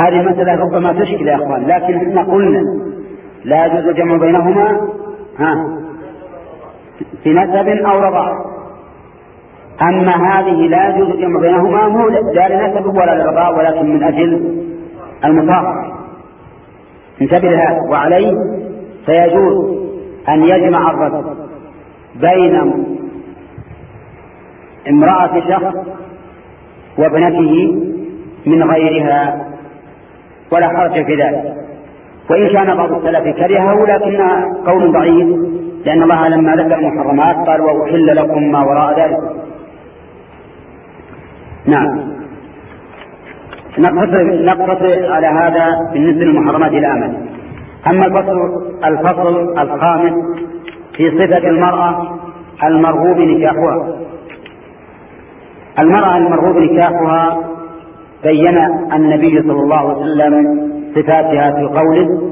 هذه المسألة ربما تشكل يا أخوان لكن إحنا قلنا لا يجوز الجمع بينهما ها في نسب أو رضاع أما هذه لا يجوز الجمع بينهما مو لا لنسب ولا لرضاع ولكن من أجل المطاهرة انتبه لهذا وعليه فيجوز أن يجمع الرجل بين امرأة شخص وابنته من غيرها. ولا حرج في ذلك. وإن كان بعض السلف كرهه لكن قول ضعيف لأن الله لما ذكر المحرمات قال وأحل لكم ما وراء ذلك. نعم. نقتصر نقتصر على هذا بالنسبة للمحرمات الآمن أما الفصل الفصل الخامس في صفة المرأة المرغوب نكاحها. المرأة المرغوب نكاحها بين النبي صلى الله عليه وسلم صفاتها في قوله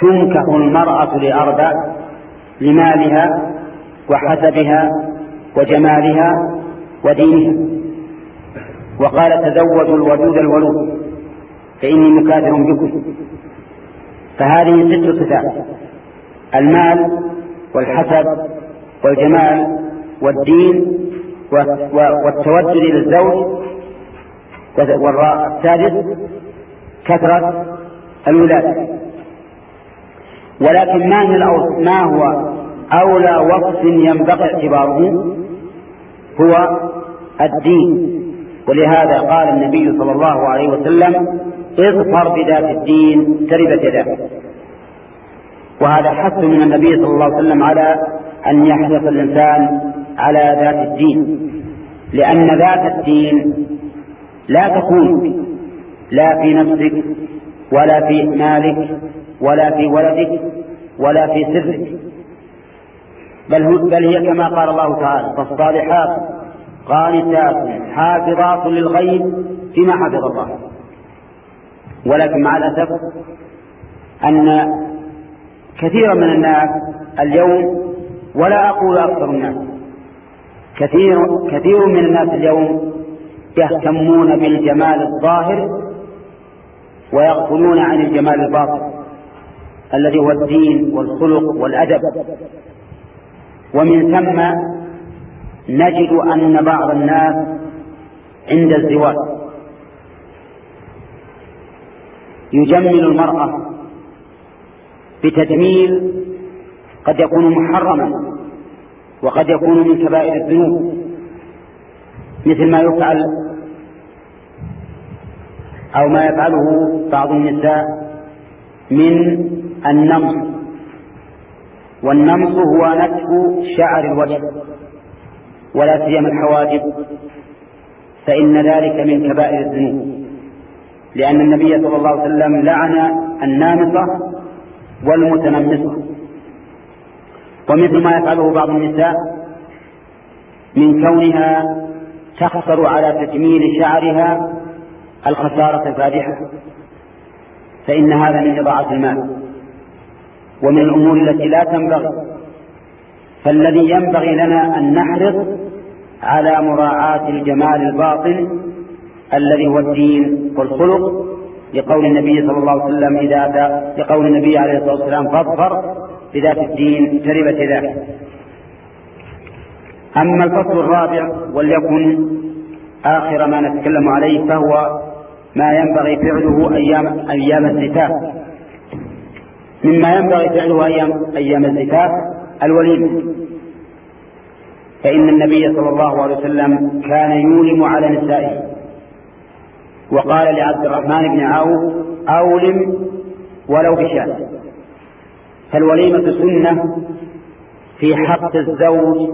تنكح المرأة لأربع لمالها وحسبها وجمالها ودينها. وقال تزوجوا الودود الولود فإني مكاثر بكم. فهذه ست صفات المال والحسب والجمال والدين والتودد للزوج السادس كثرة الولادة. ولكن ما هي ما هو أولى وصف ينبغي اعتباره هو الدين. ولهذا قال النبي صلى الله عليه وسلم اظفر بذات الدين تربت يداك وهذا حث من النبي صلى الله عليه وسلم على أن يحرص الإنسان على ذات الدين لأن ذات الدين لا تكون لا في نفسك ولا في مالك ولا في ولدك ولا في سرك. بل, بل هي كما قال الله تعالى فالصالحات قانتات حافظات للغيب فيما حفظ الله. ولكن مع الأسف أن كثيرا من الناس اليوم ولا أقول أكثر الناس كثير كثير من الناس اليوم يهتمون بالجمال الظاهر ويغفلون عن الجمال الباطن الذي هو الدين والخلق والأدب. ومن ثم نجد أن بعض الناس عند الزواج يجمل المرأة بتجميل قد يكون محرما وقد يكون من كبائر الذنوب مثل ما يفعل أو ما يفعله بعض النساء من النمص. والنمص هو نتف شعر الوجه ولا سيما الحواجب فإن ذلك من كبائر الذنوب. لأن النبي صلى الله عليه وسلم لعن النامصة والمتنمصة. ومثل ما يفعله بعض النساء من كونها تخسر على تجميل شعرها الخسارة الفادحة فإن هذا من إضاعة المال. ومن الأمور التي لا تنبغي فالذي ينبغي لنا أن نحرص على مراعاة الجمال الباطن الذي هو الدين والخلق لقول النبي صلى الله عليه وسلم إذا لقول النبي عليه الصلاة والسلام فاظفر بذات الدين تربت ذاك. أما الفصل الرابع وليكن آخر ما نتكلم عليه فهو ما ينبغي فعله أيام أيام الزفاف مما ينبغي فعله أيام أيام الزفاف الوليمة فإن النبي صلى الله عليه وسلم كان يولم على نسائه. وقال لعبد الرحمن بن عوف أولم ولو بشاة. فالوليمة سنة في حق الزوج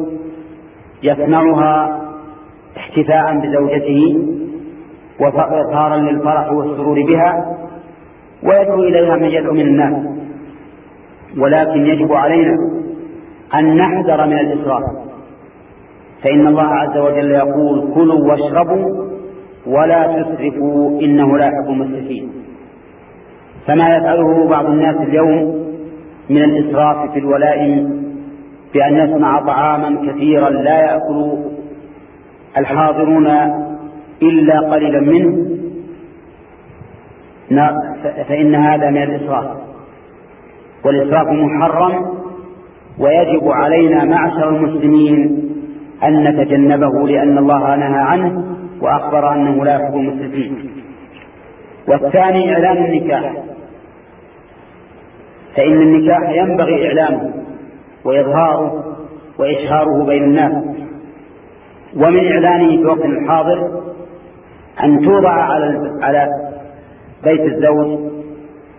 يصنعها احتفاء بزوجته وإظهارا للفرح والسرور بها ويدعو إليها من يدعو من الناس. ولكن يجب علينا أن نحذر من الإسراف. فإن الله عز وجل يقول كلوا واشربوا ولا تسرفوا إنه لا يحب المسرفين. فما يفعله بعض الناس اليوم من الإسراف في الولائم بأن يصنع طعاما كثيرا لا يأكل الحاضرون إلا قليلا منه فإن هذا من الإسراف. والإسراف محرم ويجب علينا معشر المسلمين أن نتجنبه لأن الله نهى عنه وأخبر أنه لا يحب المسرفين. والثاني إعلان النكاح. فإن النكاح ينبغي إعلانه وإظهاره وإشهاره بين الناس. ومن إعلانه في وقت الحاضر أن توضع على على بيت الزوج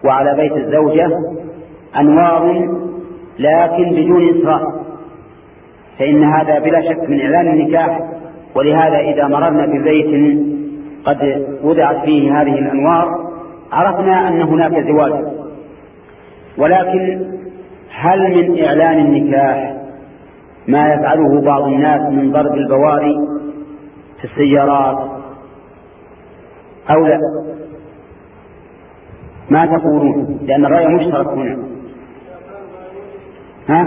وعلى بيت الزوجة أنوار لكن بدون إسراف. فإن هذا بلا شك من إعلان النكاح ولهذا إذا مررنا ببيت قد وضعت فيه هذه الأنوار عرفنا أن هناك زواج. ولكن هل من إعلان النكاح ما يفعله بعض الناس من ضرب البواري في السيارات أو لا. ما تقولون؟ لأن الرأي مشترك هنا. ها؟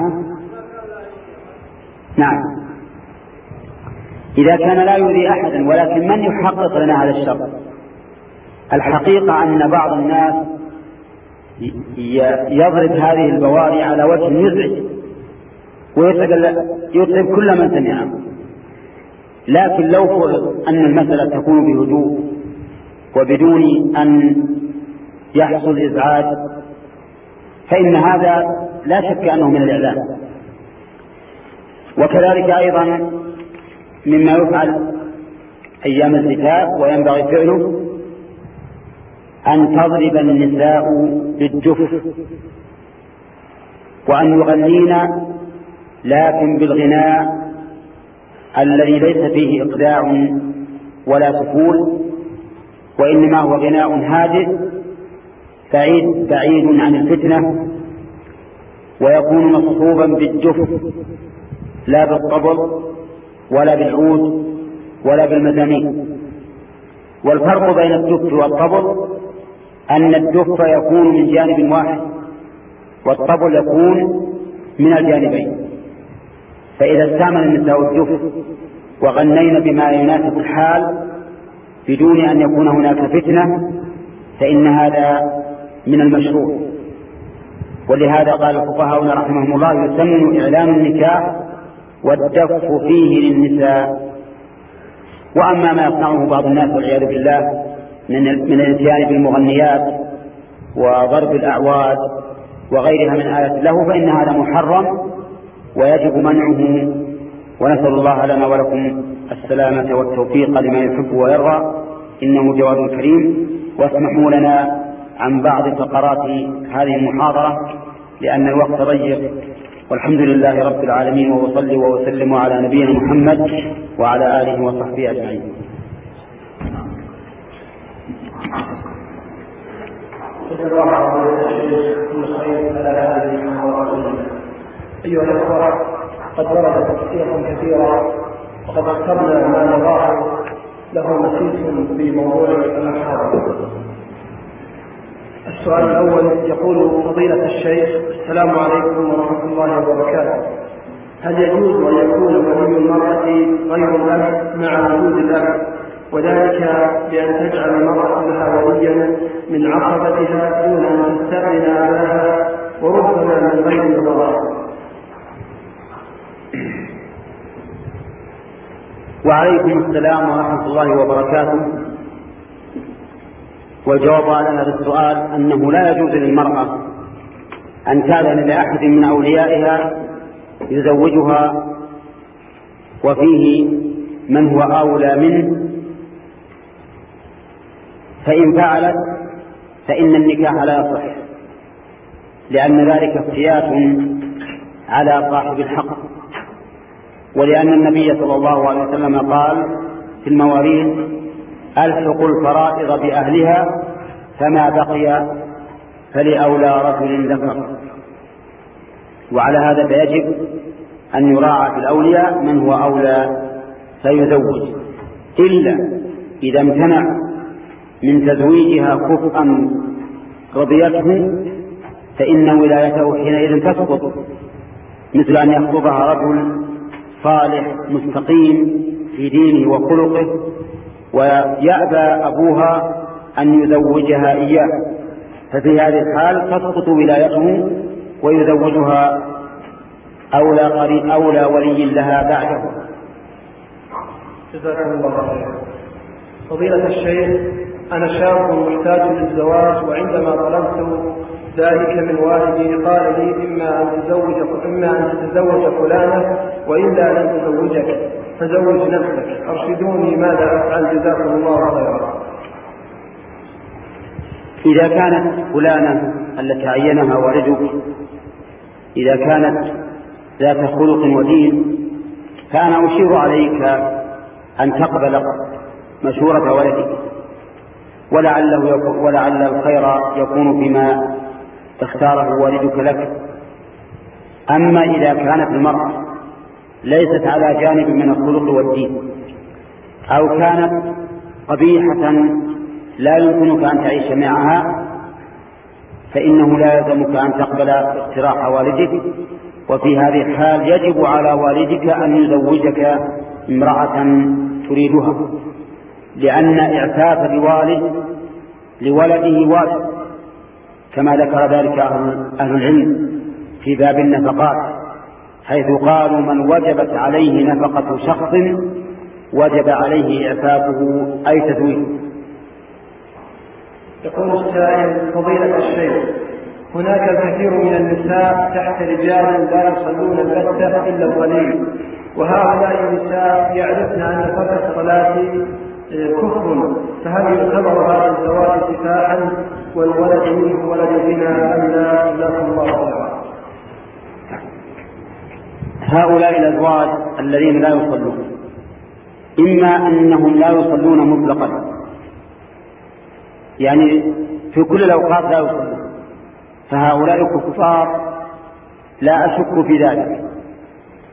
نعم. إذا كان لا يؤذي أحدا ولكن من يحقق لنا هذا الشر؟ الحقيقة أن بعض الناس يضرب هذه البواري على وجه يزعج ويطلب كل من سمعه. لكن لو فرض أن المسألة تكون بهدوء وبدون أن يحصل إزعاج فإن هذا لا شك أنه من الإعلام. وكذلك أيضا مما يفعل أيام الزفاف وينبغي فعله أن تضرب النساء بالجف وأن يغنين لكن بالغناء الذي ليس فيه إقداع ولا سكون. وإنما هو غناء هادئ بعيد بعيد عن الفتنة ويكون مصحوبا بالجف لا بالطبل ولا بالعود ولا بالمزامير. والفرق بين الدف والطبل أن الدف يكون من جانب واحد والطبل يكون من الجانبين. فإذا استعمل النساء الدف وغنين بما يناسب الحال بدون أن يكون هناك فتنة فإن هذا من المشروع. ولهذا قال الفقهاء رحمهم الله يسمى إعلان النكاح والدف فيه للنساء. وأما ما يصنعه بعض الناس والعياذ بالله من من الإتيان بالمغنيات وضرب الأعواد وغيرها من آلة له فإن هذا محرم ويجب منعه. ونسأل الله لنا ولكم السلامة والتوفيق لما يحب ويرضى. إنه جواد كريم. واسمحوا لنا عن بعض فقرات هذه المحاضرة لأن الوقت ضيق. والحمد لله رب العالمين. وأصلي وأسلم على نبينا محمد وعلى آله وصحبه أجمعين. أيها الأخوة قد ورد تفسيرا كثيرا وقد اخترنا ما نراه له مسيس في موضوع المحاضرة السؤال الأول يقول فضيلة الشيخ السلام عليكم ورحمة الله وبركاته. هل يجوز أن يكون ولي المرأة غير الأب مع وجود الأب؟ وذلك بأن تجعل المرأة لها وليا من عصبتها دون أن تستأذن أباها وربما من غير الضرائب وعليكم السلام ورحمة الله وبركاته. والجواب على هذا السؤال أنه لا يجوز للمرأة أن تأذن لأحد من أوليائها يزوجها وفيه من هو أولى منه. فإن فعلت فإن النكاح لا يصح لأن ذلك افتيات على صاحب الحق. ولأن النبي صلى الله عليه وسلم قال في المواريث ألحق الفرائض بأهلها فما بقي فلأولى رجل ذكر. وعلى هذا فيجب أن يراعى في الأولياء من هو أولى فيزوج. إلا إذا امتنع من تزويجها كفءا رضيته فإن ولايته حينئذ تسقط مثل أن يخطبها رجل صالح مستقيم في دينه وخلقه ويأبى أبوها أن يزوجها إياه ففي هذه الحال تسقط ولايته ويزوجها أولى قريب أولى ولي لها بعده. جزاكم الله خيرا. فضيلة الشيخ أنا شاب محتاج للزواج وعندما طلبت ذلك من والدي قال لي إما أن تزوج إما أن تتزوج فلانة وإلا لن تزوجك فزوج نفسك أرشدوني ماذا أفعل جزاكم الله خيرا. إذا كانت فلانة التي عينها والدك إذا كانت ذات خلق ودين فأنا أشير عليك أن تقبل مشورة ولدك ولعله ولعل الخير يكون فيما اختاره والدك لك. أما إذا كانت المرأة ليست على جانب من الخلق والدين أو كانت قبيحة لا يمكنك أن تعيش معها فإنه لا يلزمك أن تقبل اقتراح والدك. وفي هذه الحال يجب على والدك أن يزوجك امرأة تريدها لأن إعفاف الوالد لولده واجب. كما ذكر ذلك أهل العلم في باب النفقات حيث قالوا من وجبت عليه نفقة شخص وجب عليه إعفافه أي تزويجه يقول السائل فضيلة الشيخ هناك الكثير من النساء تحت رجال لا يصلون البتة إلا القليل وهؤلاء النساء يعرفن أن الصلاة آه، كفر فهل يعتبر هذا الزواج كفاحا والولد منه ولد بنا أم لا؟ جزاكم الله خيرا. هؤلاء الأزواج الذين لا يصلون إما أنهم لا يصلون مطلقا يعني في كل الأوقات لا يصلون فهؤلاء كفار لا أشك في ذلك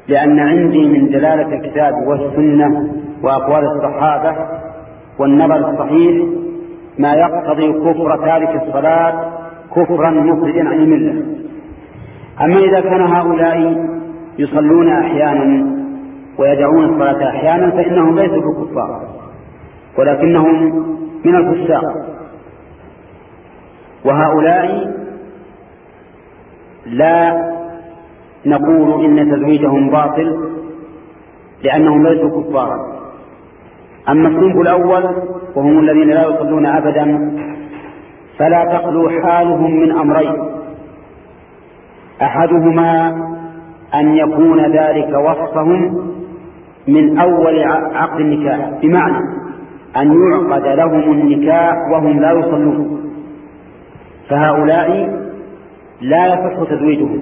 لأن عندي من دلالة الكتاب والسنة وأقوال الصحابة والنظر الصحيح ما يقتضي كفر تارك الصلاة كفرا مخرجا عن الملة. أما إذا كان هؤلاء يصلون أحيانا ويدعون الصلاة أحيانا فإنهم ليسوا بكفار ولكنهم من الفساق. وهؤلاء لا نقول إن تزويجهم باطل لأنهم ليسوا كفارا. أما الصنف الأول وهم الذين لا يصلون أبدا فلا تخلو حالهم من أمرين. أحدهما أن يكون ذلك وصفهم من أول عقد النكاح بمعنى أن يعقد لهم النكاح وهم لا يصلون. فهؤلاء لا يصح تزويجهم.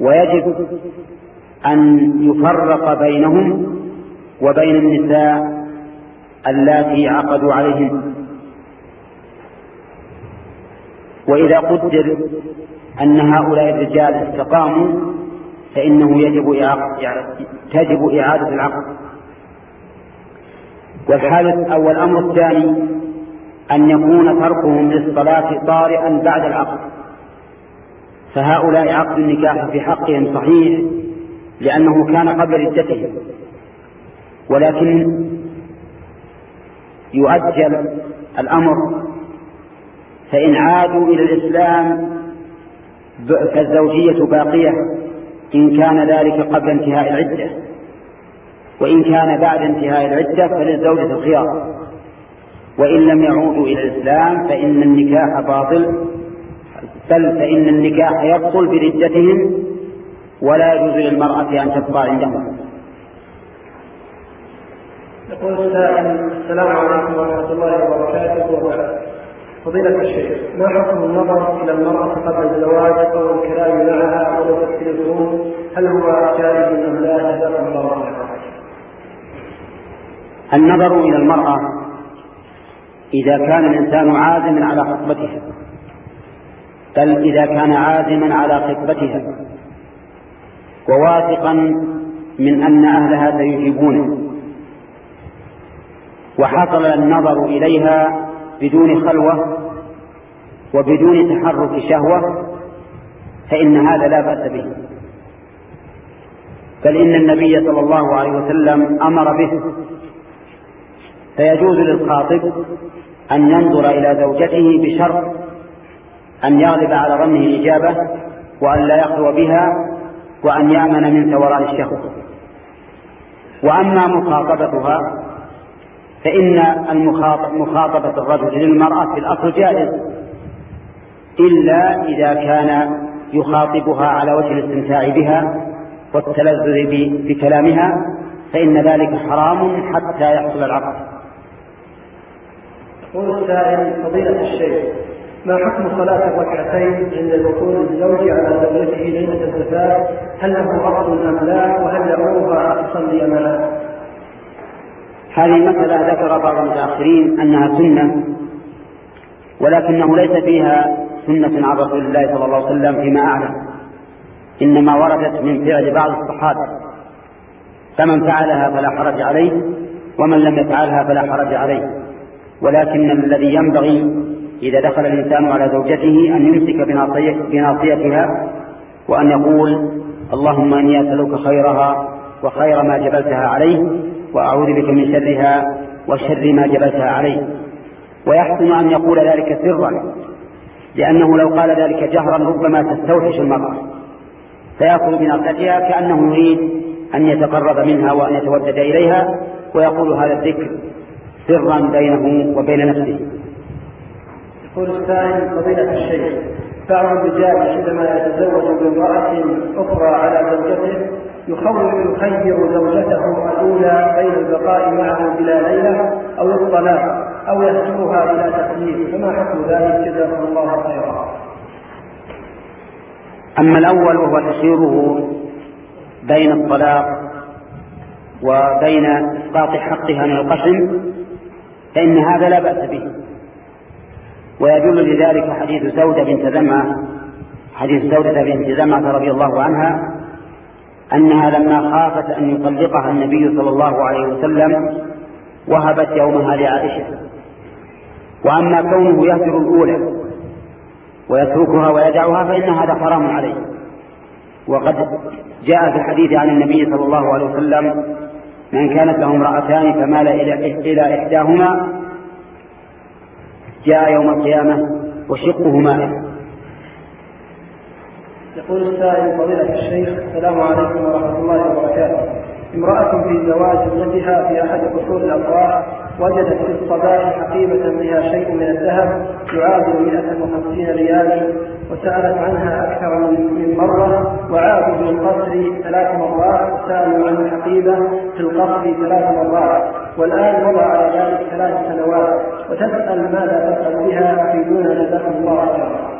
ويجب أن يفرق بينهم وبين النساء اللاتي عقدوا عليهن وإذا قدر أن هؤلاء الرجال استقاموا فإنه يجب تجب إعادة العقد. والحالة أو الأمر الثاني أن يكون تركهم للصلاة طارئا بعد العقد. فهؤلاء عقد النكاح في حقهم صحيح لأنه كان قبل ردتهم ولكن يؤجل الأمر فإن عادوا إلى الإسلام فالزوجية باقية إن كان ذلك قبل انتهاء العدة وإن كان بعد انتهاء العدة فللزوجة الخيار. وإن لم يعودوا إلى الإسلام فإن النكاح باطل بل فإن النكاح يبطل بردتهم ولا يجوز للمرأة أن تبقى عندهم. يقول السلام عليكم ورحمة الله وبركاته. وبعد فضيلة الشيخ ما حكم النظر إلى المرأة قبل الزواج أو الكلام معها أو التليفون هل هو جائز أم لا؟ جزاكم الله النظر إلى المرأة إذا كان الإنسان عازما على خطبتها بل إذا كان عازما على خطبتها وواثقا من أن أهلها سيجيبونه. وحصل النظر إليها بدون خلوة وبدون تحرك شهوة فإن هذا لا بأس به. بل إن النبي صلى الله عليه وسلم أمر به. فيجوز للخاطب أن ينظر إلى زوجته بشرط أن يغلب على ظنه الإجابة وأن لا يخلو بها وأن يأمن من ثوران الشهوة. وأما مخاطبتها فإن مخاطبة الرجل للمرأة في الأصل جائز إلا إذا كان يخاطبها على وجه الاستمتاع بها والتلذذ بكلامها فإن ذلك حرام حتى يحصل العقد يقول السائل فضيلة الشيخ ما حكم صلاة الركعتين عند دخول الزوج على زوجته ليلة الزفاف؟ هل له أصل أم لا؟ وهل يأمرها أن تصلي معه؟ هذه المسألة ذكر بعض المتأخرين أنها سنة ولكنه ليس فيها سنة عن رسول الله صلى الله عليه وسلم فيما أعلم. إنما وردت من فعل بعض الصحابة. فمن فعلها فلا حرج عليه ومن لم يفعلها فلا حرج عليه. ولكن الذي ينبغي إذا دخل الإنسان على زوجته أن يمسك بناصيتها وأن يقول اللهم إني أسألك خيرها وخير ما جبلتها عليه وأعوذ بك من شرها وشر ما جبلتها عليه ويحسن أن يقول ذلك سرا لأنه لو قال ذلك جهرا ربما تستوحش المرأة. فيأخذ بناصيتها كأنه يريد أن يتقرب منها وأن يتودد إليها ويقول هذا الذكر سرا بينه وبين نفسه. يقول السائل فضيلة الشيخ بعض الرجال عندما يتزوج بامرأة أخرى على زوجته يخول يخير زوجته الأولى بين البقاء معه بلا ليلة أو الطلاق أو يهجرها بلا تكليف فما حكم ذلك؟ جزاكم الله خيرا. أما الأول وهو تخييره بين الطلاق وبين إسقاط حقها من القسم فإن هذا لا بأس به. ويدل لذلك حديث سودة بنت زمعة حديث سودة بنت زمعة رضي الله عنها أنها لما خافت أن يطلقها النبي صلى الله عليه وسلم وهبت يومها لعائشة. وأما كونه يهجر الأولى ويتركها ويدعها فإن هذا حرام عليه. وقد جاء في الحديث عن النبي صلى الله عليه وسلم من كانت له امرأتان فمال إلى إحداهما جاء يوم القيامة وشقه مائل يقول السائل فضيلة الشيخ السلام عليكم ورحمة الله وبركاته. امرأة في زواج ابنتها في أحد قصور الأفراح وجدت في الصباح حقيبة بها شيء من الذهب يعادل 150 ريالا وسألت عنها أكثر من مرة وعادوا بالقصر ثلاث مرات وسألوا عن الحقيبة في القصر ثلاث مرات والآن وضع على ذلك ثلاث سنوات. وتسأل ماذا تفعل بها أفيدونا جزاكم الله خيرا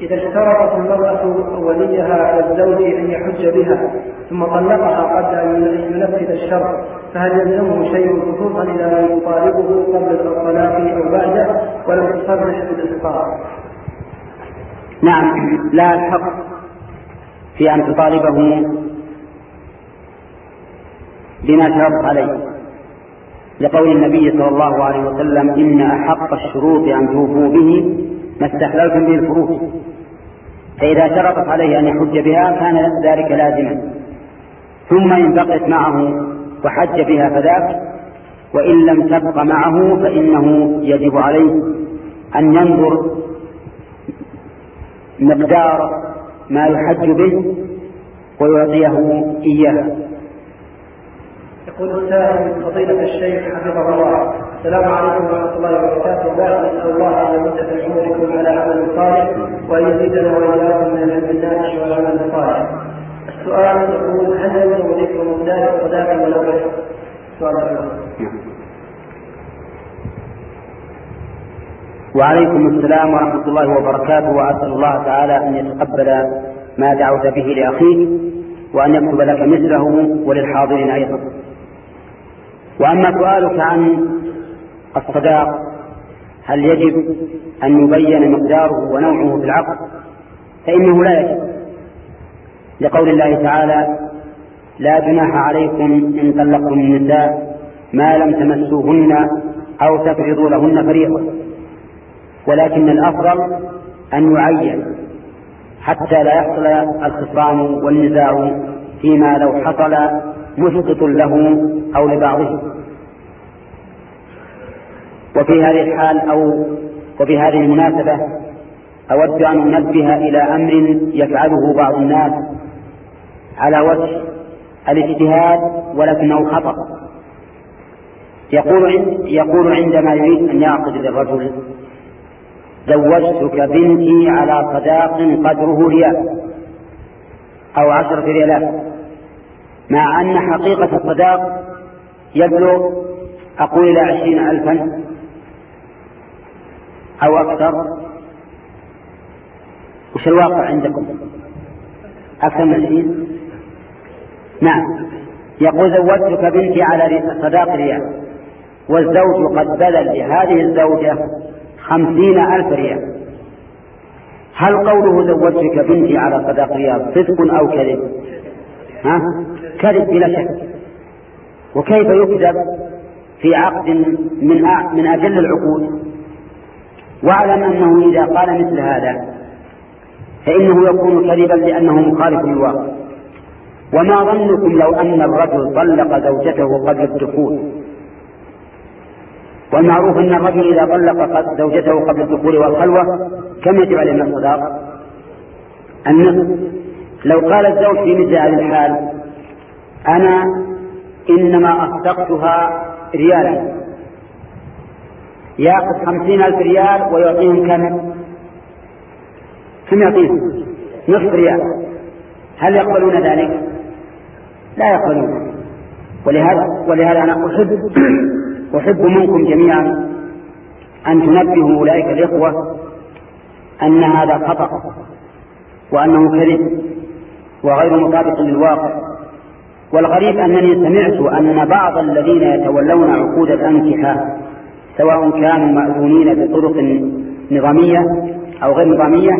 إذا اشترطت المرأة وليها على الزوج أن يحج بها ثم طلقها قبل أن ينفذ الشرط فهل يلزمه شيء خصوصا إذا لم يطالبه قبل الطلاق أو بعده ولم تصرح بالإسقاط؟ نعم لا الحق في أن تطالبه بما شرط عليه. لقول النبي صلى الله عليه وسلم إن أحق الشروط أن توفوا به ما استحللتم به الفروج فإذا شرطت عليه أن يحج بها كان ذلك لازما. ثم إن بقيت معه وحج بها فذاك وإن لم تبق معه فإنه يجب عليه أن ينظر مقدار ما يحج به ويعطيه إياه يقول السائل فضيلة الشيخ حفظه الله. السلام عليكم ورحمة الله وبركاته. وبعد نسأل الله أن يمد عمركم على عمل صالح وأن يزيدنا وإياكم من العلم النافع والعمل الصالح. السؤال يقول هل يلزم ذكر مقدار الصداق ولو؟ سؤال وعليكم السلام ورحمة الله وبركاته وأسأل الله تعالى أن يتقبل ما دعوت به لأخيك وأن يكتب لك مثله وللحاضرين أيضا. وأما سؤالك عن الصداق هل يجب أن يبين مقداره ونوعه في العقد؟ فإنه لا يجب. لقول الله تعالى لا جناح عليكم إن طلقتم النساء ما لم تمسوهن أو تفرضوا لهن فريضة. ولكن الأفضل أن يعين حتى لا يحصل الخصام والنزاع فيما لو حصل مسقط له أو لبعضه. وفي هذه الحال أو وفي هذه المناسبة أود أن أنبه إلى أمر يفعله بعض الناس على وجه الاجتهاد ولكنه خطأ. يقول يقول عندما يريد أن يعقد للرجل زوجتك بنتي على صداق قدره ريال أو عشرة ريالات. مع أن حقيقة الصداق يبلغ أقول إلى عشرين ألفا أو أكثر. وش الواقع عندكم؟ أكثر من عشرين؟ نعم. يقول زوجتك بنتي على صداق ريال والزوج قد بذل لهذه الزوجة خمسين ألف ريال. هل قوله زوجتك بنتي على صداق ريال صدق أو كذب؟ ها؟ كذب بلا شك. وكيف يكذب في عقد من من أجل العقود؟ واعلم أنه إذا قال مثل هذا فإنه يكون كذبا لأنه مخالف للواقع. وما ظنكم لو أن الرجل طلق زوجته قبل الدخول؟ والمعروف أن الرجل إذا طلق زوجته قبل الدخول والخلوة كم يجب عليه من الصداق؟ النصف لو قال الزوج في مثل هذه الحال أنا إنما أصدقتها ريالا يأخذ خمسين ألف ريال ويعطيهم كم؟ كم يعطيهم؟ نصف ريال هل يقبلون ذلك؟ لا يقبلون ولهذا ولهذا أنا أحب أحب منكم جميعا أن تنبهوا أولئك الإخوة أن هذا خطأ وأنه كذب وغير مطابق للواقع والغريب أنني سمعت أن بعض الذين يتولون عقود الأنكحة سواء كانوا مأذونين بطرق نظامية أو غير نظامية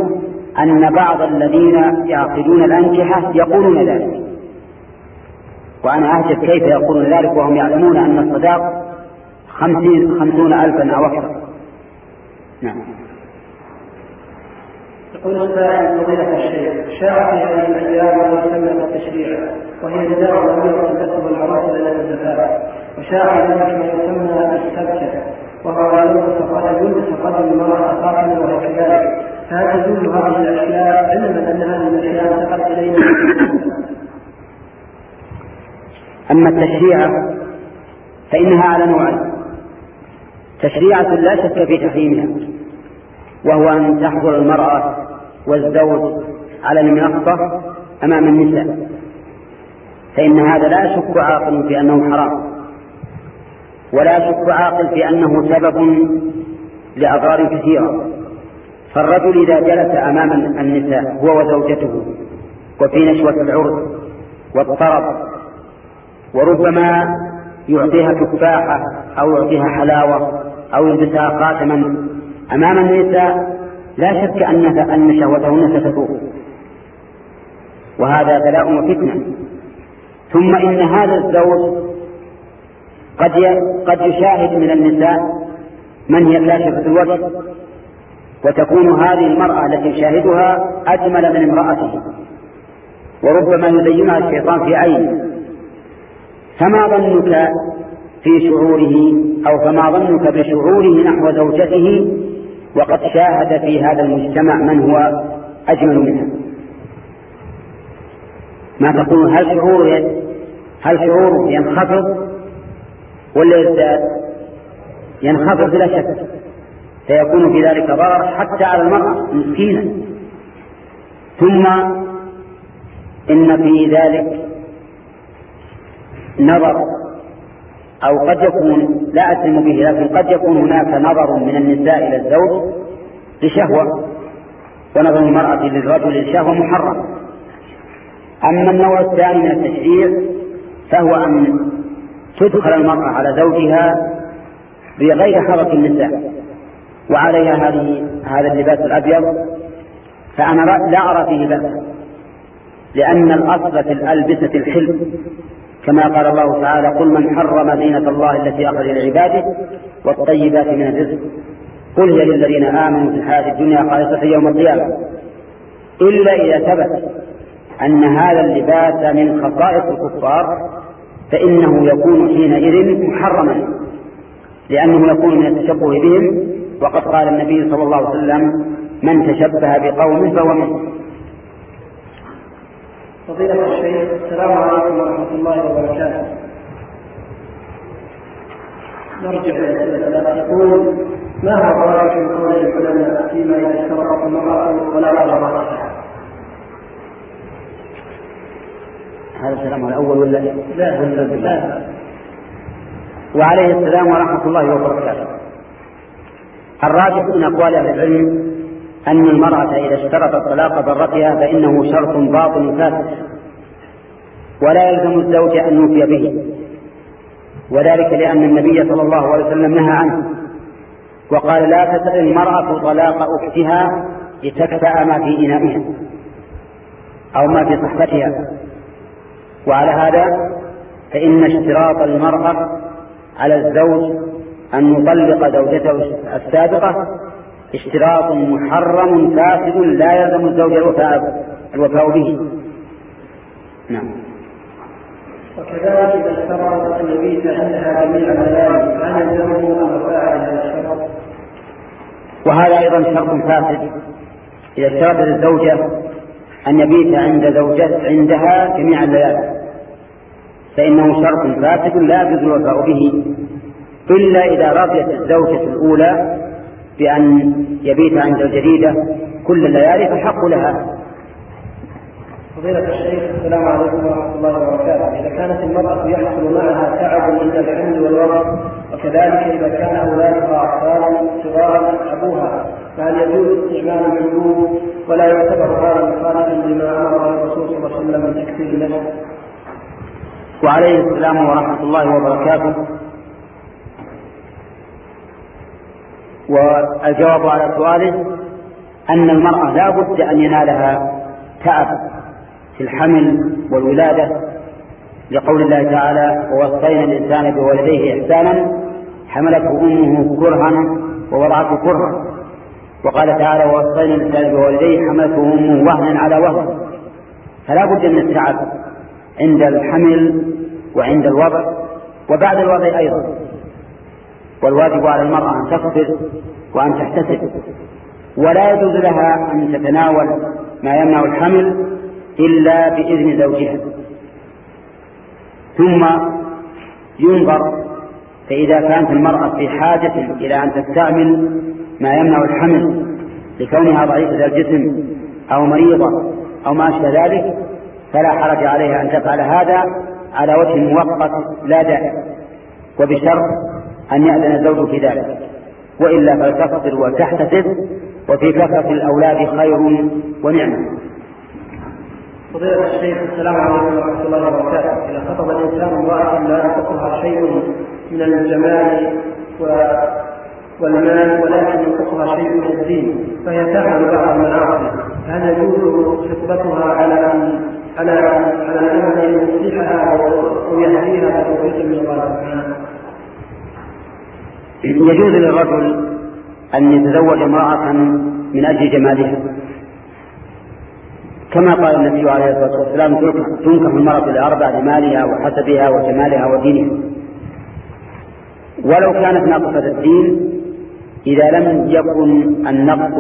أن بعض الذين يعقدون الأنكحة يقولون ذلك وأنا أعجب كيف يقولون ذلك وهم يعلمون أن الصداق خمسين خمسون ألفا أو أكثر. نعم. يقول السائل فضيلة الشيخ شاع في هذه الأيام ما يسمى بالتشريع وهي نداء ضميرة تكتب العراس ليلة الزفاف وشاع ذلك ما يسمى بالسبكة وهو يلبس قدم يلبس قدم المرأة خاتما وهي كذلك فهل تدل هذه الأشياء علما أن هذه الأشياء انتقلت إلينا؟ أما التشريع فإنها على نوعين. تشريعة لا شك في تحريمها وهو أن تحضر المرأة والزوج على المنصة أمام النساء فإن هذا لا يشك عاقل في أنه حرام ولا يشك عاقل في أنه سبب لأضرار كثيرة فالرجل إذا جلس أمام النساء هو وزوجته وفي نشوة العرض والطرب وربما يعطيها تفاحة أو يعطيها حلاوة أو يلبسها خاتما أمام النساء لا شك أن أن شهوتهن ستفوق. وهذا بلاء وفتنة. ثم إن هذا الزوج قد قد يشاهد من النساء من هي كاشفة الوجه وتكون هذه المرأة التي يشاهدها أجمل من امرأته. وربما يزينها الشيطان في عينه. فما ظنك في شعوره أو فما ظنك بشعوره نحو زوجته وقد شاهد في هذا المجتمع من هو أجمل منها. ما تقول هل شعور هل شعوره ينخفض ولا يزداد ينخفض بلا شك؟ فيكون في ذلك ضرر حتى على المرأة مسكينة ثم إن في ذلك نظر أو قد يكون لا أسلم به لكن قد يكون هناك نظر من النساء إلى الزوج لشهوة ونظر المرأة للرجل لشهوة محرم أما النوع الثاني من التشريع فهو أن تدخل المرأة على زوجها بغير حركة النساء وعليها هذه هذا اللباس الأبيض. فأنا لا أرى فيه بأسا لأن الأصل في الألبسة الحلم كما قال الله تعالى قل من حرم زينة الله التي أخرج لعباده والطيبات من الرزق. قل هي للذين آمنوا في الحياة الدنيا خالصة يوم القيامة. إلا إذا ثبت أن هذا اللباس من خصائص الكفار فإنه يكون حينئذ محرما لأنه يكون من التشبه بهم. وقد قال النبي صلى الله عليه وسلم من تشبه بقوم فهو منه فضيلة الشيخ السلام عليكم ورحمة الله وبركاته. نرجع إلى يقول ما هو رأيك في قول العلماء فيما إذا اشترطت المرأة ولا غرضها هذا السلام الأول ولا لا. لا. وعليه السلام ورحمة الله وبركاته. الراجح من أقوال أهل العلم أن المرأة إذا اشترطت طلاق ضرتها فإنه شرط باطل فاسد. ولا يلزم الزوج أن يوفي به. وذلك لأن النبي صلى الله عليه وسلم نهى عنه. وقال لا تسأل المرأة طلاق أختها لتكفأ ما في إنائها أو ما في صحفتها وعلى هذا فإن اشتراط المرأة على الزوج أن يطلق زوجته السابقة اشتراط محرم فاسد لا يلزم الزوج الوفاء الوفاء به. نعم. وكذلك إذا اشترط أن يبيت عندها جميع الليالي هل يلزمه الوفاء على؟ وهذا أيضا شرط فاسد. إذا اشترطت الزوجة أن يبيت عند زوجة عندها جميع الليالي. فإنه شرط فاسد لا يجوز الوفاء به. إلا إذا رضيت الزوجة الأولى بأن يبيت عند الجديدة كل الليالي فالحق لها. فضيلة الشيخ السلام عليكم ورحمة الله وبركاته. إذا كانت المرأة يحصل معها تعب عند الحمل والوضع وكذلك إذا كان أولادها أطفالا صغارا أبوها فهل يجوز استعمال الحبوب ولا يعتبر هذا مخالفا لما أمر الرسول صلى الله عليه وسلم من النفس. وعليه السلام ورحمة الله وبركاته. والجواب على سؤاله أن المرأة لا بد أن ينالها تعب في الحمل والولادة لقول الله تعالى ووصينا الإنسان بوالديه إحسانا حملته أمه كرها ووضعته كرها وقال تعالى ووصينا الإنسان بوالديه حملته أمه وهنا على وهن. فلا بد من التعب عند الحمل وعند الوضع وبعد الوضع أيضا. والواجب على المرأة أن تصبر وأن تحتسب. ولا يجوز لها أن تتناول ما يمنع الحمل إلا بإذن زوجها. ثم ينظر فإذا كانت المرأة في حاجة إلى أن تستعمل ما يمنع الحمل لكونها ضعيفة الجسم أو مريضة أو ما أشبه ذلك فلا حرج عليها أن تفعل هذا على وجه مؤقت لا دائم وبشرط أن يأذن الزوج في ذلك. وإلا فلتصبر وتحتسب وفي كثرة الأولاد خير ونعمة. فضيلة الشيخ السلام عليكم ورحمة الله وبركاته. إذا خطب الإنسان امرأة لا ينقصها شيء من الجمال و... والمال ولكن ينقصها شيء من الدين فهي تعمل بعض المعاصي هل يجوز خطبتها على أن على على أن يصلحها ويهديها بتوفيق من الله سبحانه يجوز للرجل أن يتزوج امرأة من أجل جمالها. كما قال النبي عليه الصلاة والسلام تنكح المرأة لأربع لمالها وحسبها وجمالها ودينها. ولو كانت ناقصة الدين إذا لم يكن النقص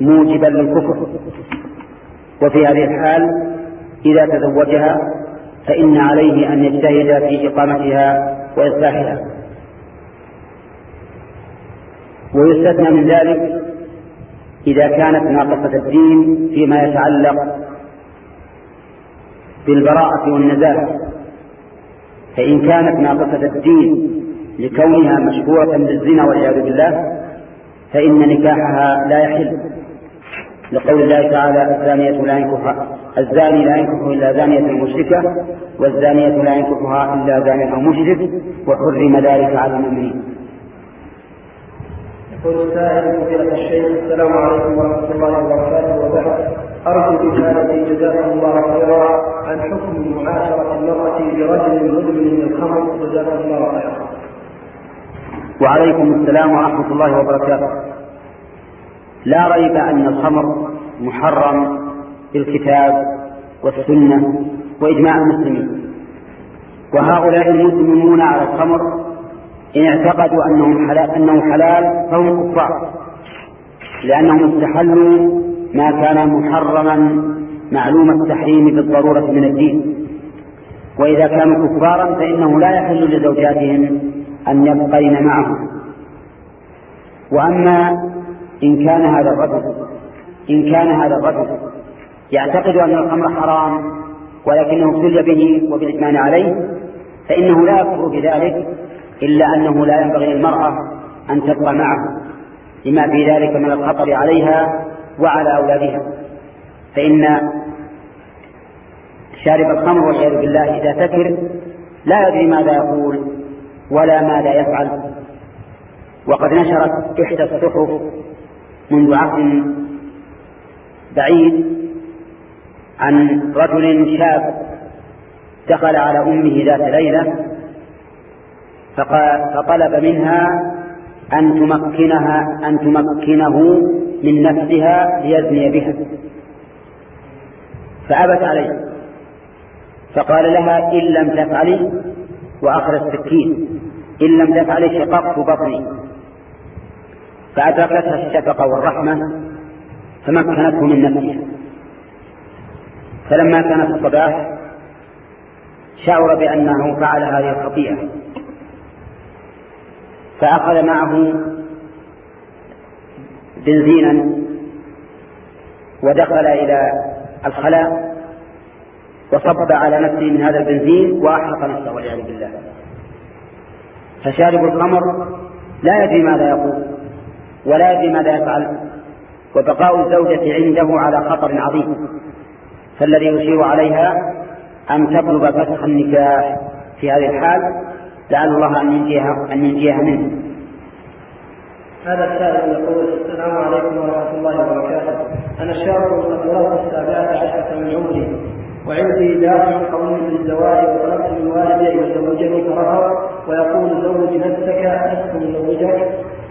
موجبا للكفر. وفي هذه الحال إذا تزوجها فإن عليه أن يجتهد في إقامتها وإصلاحها. ويستثنى من ذلك إذا كانت ناقصة الدين فيما يتعلق بالبراءة والنزاهة فإن كانت ناقصة الدين لكونها مشهورة بالزنا والعياذ بالله فإن نكاحها لا يحل. لقول الله تعالى الزانية لا ينكحها الزاني لا ينكح إلا زانية مشركة والزانية لا ينكحها إلا زانية مشرك وحرم ذلك على المؤمنين. يقول السائل فضيلة الشيخ السلام عليكم ورحمة الله وبركاته وبعد أرجو بشهادتي جزاكم الله خيرا عن حكم معاشرة المرأة برجل مدمن الخمر جزاكم الله خيرا. وعليكم السلام ورحمة الله وبركاته. لا ريب أن الخمر محرم بالكتاب والسنة وإجماع المسلمين وهؤلاء المسلمون على الخمر إن اعتقدوا أنهم حلال أنه حلال فهم كفار. لأنهم استحلوا ما كان محرما معلوم التحريم بالضرورة من الدين. وإذا كانوا كفارا فإنه لا يحل لزوجاتهم أن يبقين معهم. وأما إن كان هذا الرجل إن كان هذا الرجل يعتقد أن الخمر حرام ولكنه ابتلي به وبالإجماع عليه فإنه لا يكفر بذلك إلا أنه لا ينبغي للمرأة أن تبقى معه لما في ذلك من الخطر عليها وعلى أولادها. فإن شارب الخمر والعياذ بالله إذا سكر لا يدري ماذا يقول ولا ماذا يفعل. وقد نشرت إحدى الصحف منذ عهد بعيد عن رجل شاب دخل على أمه ذات ليلة فطلب منها أن تمكنها أن تمكنه من نفسها ليزني بها. فأبت عليه. فقال لها إن لم تفعلي وأخذ السكين. إن لم تفعلي شققت بطني. فأدركتها الشفقة والرحمة فمكنته من نفسها. فلما كان في الصباح شعر بأنه فعل هذه الخطيئة فأخذ معه بنزينا ودخل إلى الخلاء وصب على نفسه من هذا البنزين وأحرق نفسه والعياذ بالله. فشارب الخمر لا يدري ماذا يقول ولا يدري ماذا يفعل وبقاء الزوجة عنده على خطر عظيم. فالذي يشير عليها أن تطلب فسخ النكاح في هذه الحال لعل الله أن ينجيها أن ينجيها منه. هذا السائل يقول السلام عليكم ورحمة الله وبركاته. أنا شاب قد بلغت السابعة عشرة من عمري وعندي دافع قوي للزواج وطلبت من والدي أن يزوجني فرفض ويقول زوج نفسك أسكن زوجك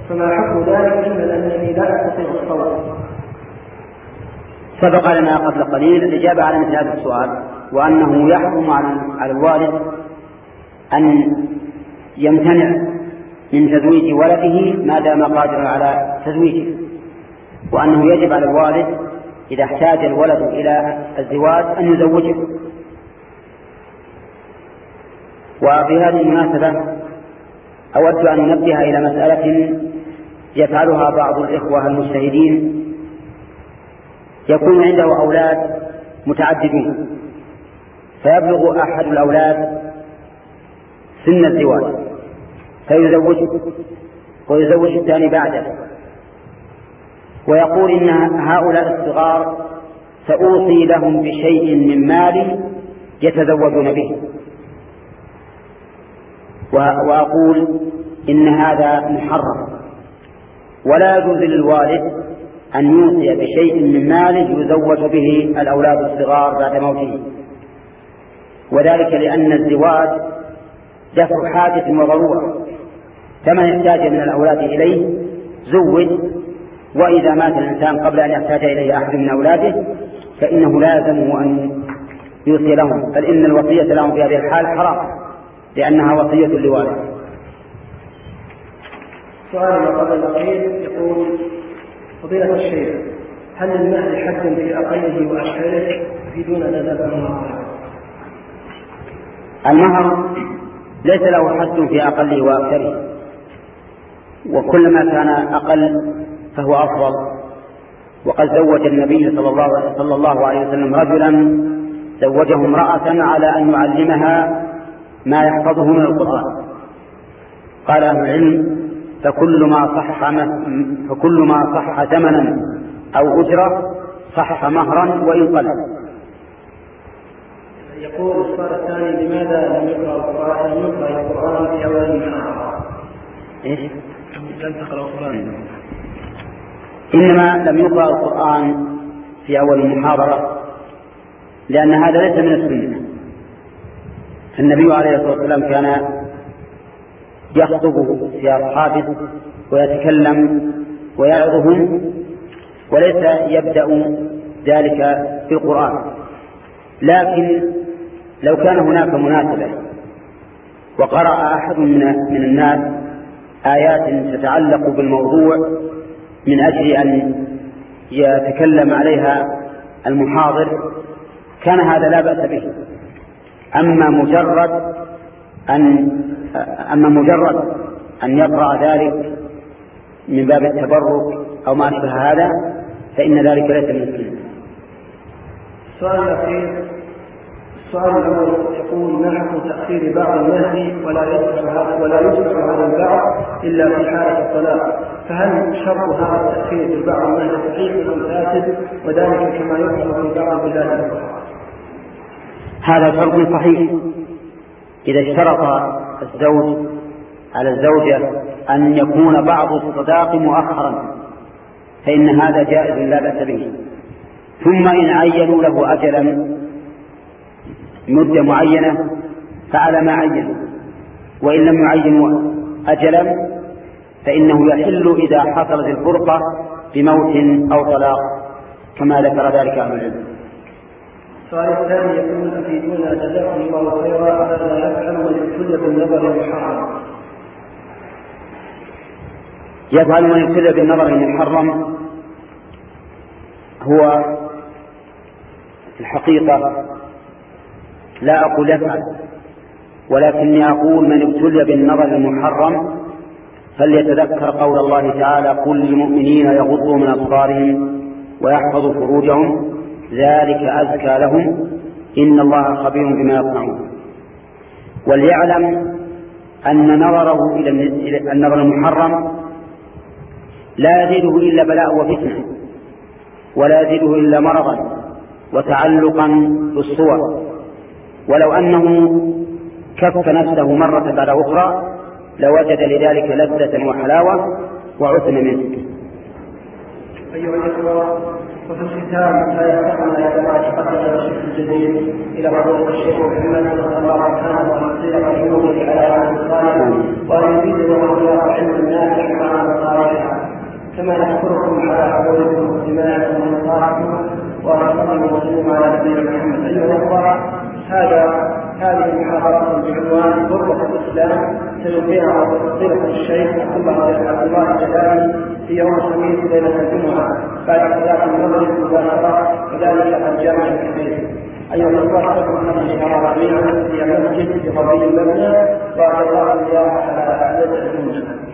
فما حكم ذلك علما أنني لا أستطيع الصوت. سبق لنا قبل قليل الإجابة على مثل هذا السؤال وأنه يحكم على الوالد أن يمتنع من تزويج ولده ما دام قادرا على تزويجه وأنه يجب على الوالد إذا احتاج الولد إلى الزواج أن يزوجه. وفي هذه المناسبة أود أن ننبه إلى مسألة يفعلها بعض الإخوة المجتهدين. يكون عنده أولاد متعددون فيبلغ أحد الأولاد سن الزواج. فيزوجه ويزوج الثاني بعده. ويقول إن هؤلاء الصغار سأوصي لهم بشيء من مالي يتزوجون به. وأقول إن هذا محرم. ولا يجوز للوالد أن يوصي بشيء من ماله يزوج به الأولاد الصغار بعد موته. وذلك لأن الزواج دفع حاجة وضرورة. فمن احتاج من الأولاد إليه زوج وإذا مات الإنسان قبل أن يحتاج إليه أحد من أولاده فإنه لازمه أن يوصي لهم. بل إن الوصية لهم في هذه الحال حرام لأنها وصية لوالد. سؤال قبل الأخير يقول فضيلة الشيخ هل للمهر حد في أقله وأشهره يفيدون ذلك المهر ليس له حد في أقله وأكثره. وكلما كان أقل فهو أفضل. وقد زوج النبي صلى الله, صلى الله عليه وسلم رجلا زوجه امرأة على أن يعلمها ما يحفظه من القرآن. قال أهل العلم فكل ما صح فكل ما صح ثمنا أو أجرة صح مهرا وإن قل يقول السؤال الثاني لماذا لم يقرأ القرآن لم يقرأ القرآن في أول المحاضرة؟ إيش؟ لم تقرأ القرآن إنما لم يقرأ القرآن في أول المحاضرة لأن هذا ليس من السنة النبي عليه الصلاة والسلام كان يخطب في أصحابه ويتكلم ويعظهم وليس يبدأ ذلك في القرآن لكن لو كان هناك مناسبة وقرأ أحد من الناس آيات تتعلق بالموضوع من أجل أن يتكلم عليها المحاضر كان هذا لا بأس به أما مجرد أن أما مجرد أن يقرأ ذلك من باب التبرك أو ما أشبه هذا فإن ذلك ليس من السنة. السؤال الأخير السؤال الأول يقول ما حكم تأخير بعض النهي ولا يصح هذا ولا يصح هذا البعض إلا في حالة الطلاق. فهل شرط هذا التأخير في بعض النهي صحيح أم فاسد؟ وذلك كما يفعل في بعض البلاد؟ هذا شرط صحيح. إذا اشترط الزوج على الزوجة أن يكون بعض الصداق مؤخرا فإن هذا جائز لا بأس به. ثم إن عينوا له أجلا مدة معينة فعلى ما عينوا وإن لم يعينوا أجلا فإنه يحل إذا حصلت الفرقة بموت أو طلاق كما ذكر ذلك أهل العلم السؤال الثاني يقول أفيدونا جزاكم الله خيرا ماذا يفعل من ابتلي بالنظر المحرم؟ يفعل من ابتلي بالنظر المحرم هو في الحقيقة لا أقول يفعل ولكني أقول من ابتلي بالنظر المحرم فليتذكر قول الله تعالى قل للمؤمنين يغضوا من أبصارهم ويحفظوا فروجهم ذلك أزكى لهم إن الله خبير بما يصنعون. وليعلم أن نظره إلى النظر المحرم لا يزيده إلا بلاء وفتنة ولا يزيده إلا مرضا وتعلقا بالصور. ولو أنه كف نفسه مرة بعد أخرى لوجد لذلك لذة وحلاوة وعثم منه. أيها الأخوة وفي الختام لا يسعنا إلى ما الشيخ إلى محمد صلى الله وتعالى علومه على صالحا كما نشكركم على حضوركم وصلى وسلم على نبينا محمد. هذا هذه المحاضرة بعنوان غربة الإسلام سيلقيها فضيلة الشيخ عبد الله عبد الله الجلالي في يوم الخميس ليلة الجمعة بعد صلاة المغرب مباشرة وذلك على الجامع الكبير. أيها الأخوة أشكركم هذه المحاضرة جميعا في المسجد في قضية المبنى وأعطى الله إياها على أعداد الجمعة.